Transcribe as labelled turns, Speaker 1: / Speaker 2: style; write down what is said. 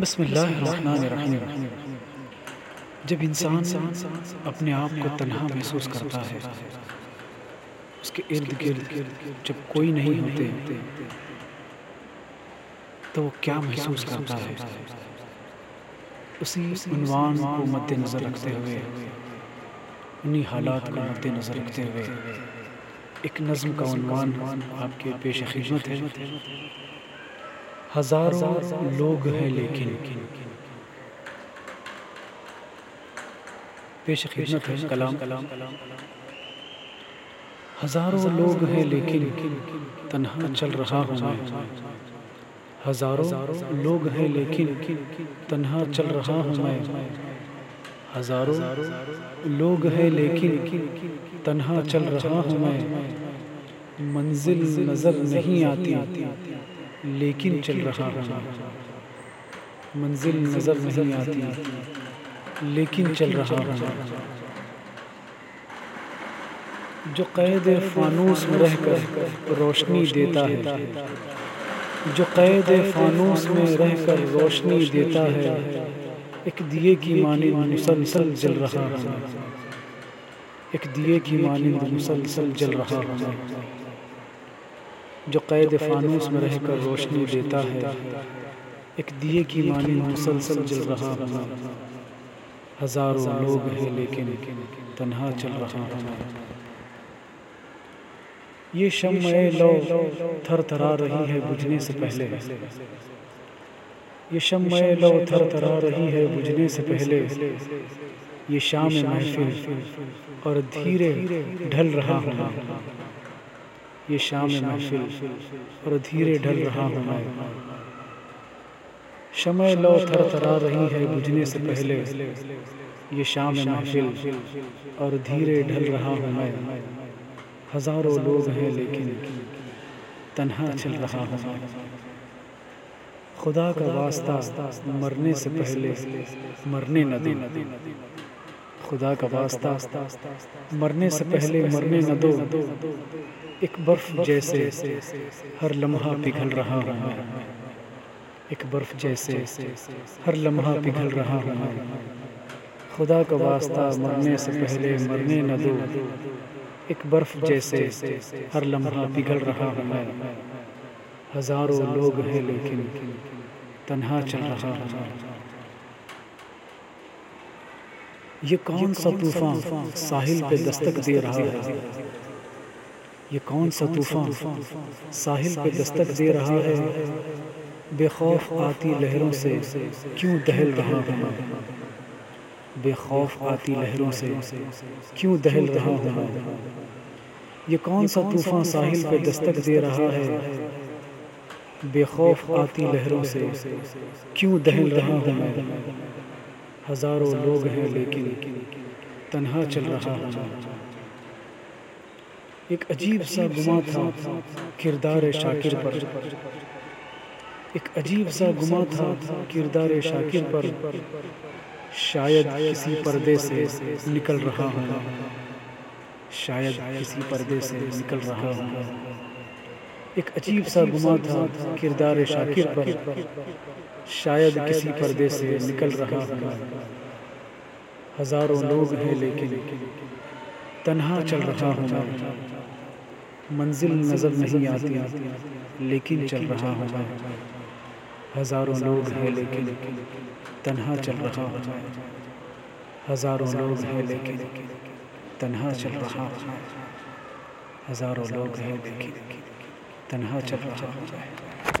Speaker 1: بسم اللہ الرحمن الرحیم. جب انسان اپنے آپ کو تنہا محسوس کرتا ہے، اس کے ارد گرد جب کوئی نہیں ہوتے، تو وہ کیا محسوس کرتا ہے؟ اسی عنوان کو مد نظر رکھتے ہوئے، انہی حالات کو مد نظر رکھتے ہوئے، ایک نظم کا عنوان آپ کے پیش خدمت ہے۔ ہزاروں لوگ ہیں لیکن پیش خدمت ہے کلام ہزاروں لوگ ہیں لیکن تنہا چل رہا ہوں میں۔ ہزاروں لوگ ہیں لیکن تنہا چل رہا ہوں میں۔ ہزاروں لوگ ہیں لیکن تنہا چل رہا ہوں میں۔ منزل نظر نہیں آتی۔ لیکن چل رہا ہوں منزل نظر نہیں آتی۔ لیکن چل رہا ہوں جو قید فانوس میں رہ کر روشنی دیتا ہے۔ جو قید فانوس میں رہ کر روشنی دیتا ہے۔ ایک دیے کی مانند مسلسل جل رہا ہوں ایک دیے کی مانند مسلسل جل رہا ہوں جو قید فانوس میں رہ کر روشنی دیتا ہے ایک دیے کی مانی مسلسل جل رہا ہوں ہزاروں لوگ ہیں لیکن تنہا چل رہا ہوں یہ شمع لو تھر تھرا رہی ہے بجھنے سے پہلے۔ یہ شمع لو تھر تھرا رہی ہے بجھنے سے پہلے۔ یہ شام محفل اور دھیرے ڈھل رہا ہوں یہ شام محفل اور دھیرے ڈھل رہا ہوں میں۔ شمع لو تھر تھرا رہی ہے بجھنے سے پہلے۔ یہ شام محفل اور دھیرے ڈھل رہا ہوں میں۔ ہزاروں لوگ ہیں لیکن تنہا چل رہا ہوں میں۔ خدا کا واسطہ مرنے سے پہلے مرنے نہ دو خدا کا واسطہ، مرنے سے پہلے مرنے نہ دو۔ ایک برف جیسے ہر لمحہ پگھل رہا ہوں میں۔ ایک برف جیسے ہر لمحہ پگھل رہا ہوں میں۔ خدا کا واسطہ مرنے سے پہلے مرنے نہ دو۔ ایک برف جیسے ہر لمحہ پگھل رہا ہوں میں۔ ہزاروں لوگ ہیں لیکن تنہا چل رہا ہوں یہ کون سا طوفان ساحل پہ دستک دے رہا ہے؟ یہ کون سا طوفان ساحل پہ دستک دے رہا ہے؟ بے خوف آتی لہروں سے کیوں دہل رہا ہوں؟ بے خوف آتی لہروں سے کیوں دہل رہا ہوں؟ یہ کون سا طوفان ساحل پہ دستک دے رہا ہے؟ بے خوف آتی لہروں سے کیوں دہل رہا ہوں؟ ہزاروں لوگ ہیں لیکن تنہا چل رہا ہوں ایک عجیب سا گما تھا کردار شاکر پر۔ ایک عجیب سا گما تھا کردار شاکر پر۔ شاید کسی پردے سے نکل رہا ہوں۔ شاید کسی پردے سے نکل رہا ہوں۔ ایک عجیب سا گما تھا کردار شاکر پر۔ شاید کسی پردے سے نکل رہا ہوں ہزاروں لوگ ہیں لیکن تنہا چل رہا ہوں منزل نظر نہیں آتی، لیکن چل رہا ہوں میں ہزاروں لوگ ہیں لیکن تنہا چل رہا ہوں ہزاروں لوگ ہیں لیکن تنہا چل رہا ہوں ہزاروں لوگ ہیں لیکن تنہا چل رہا ہوں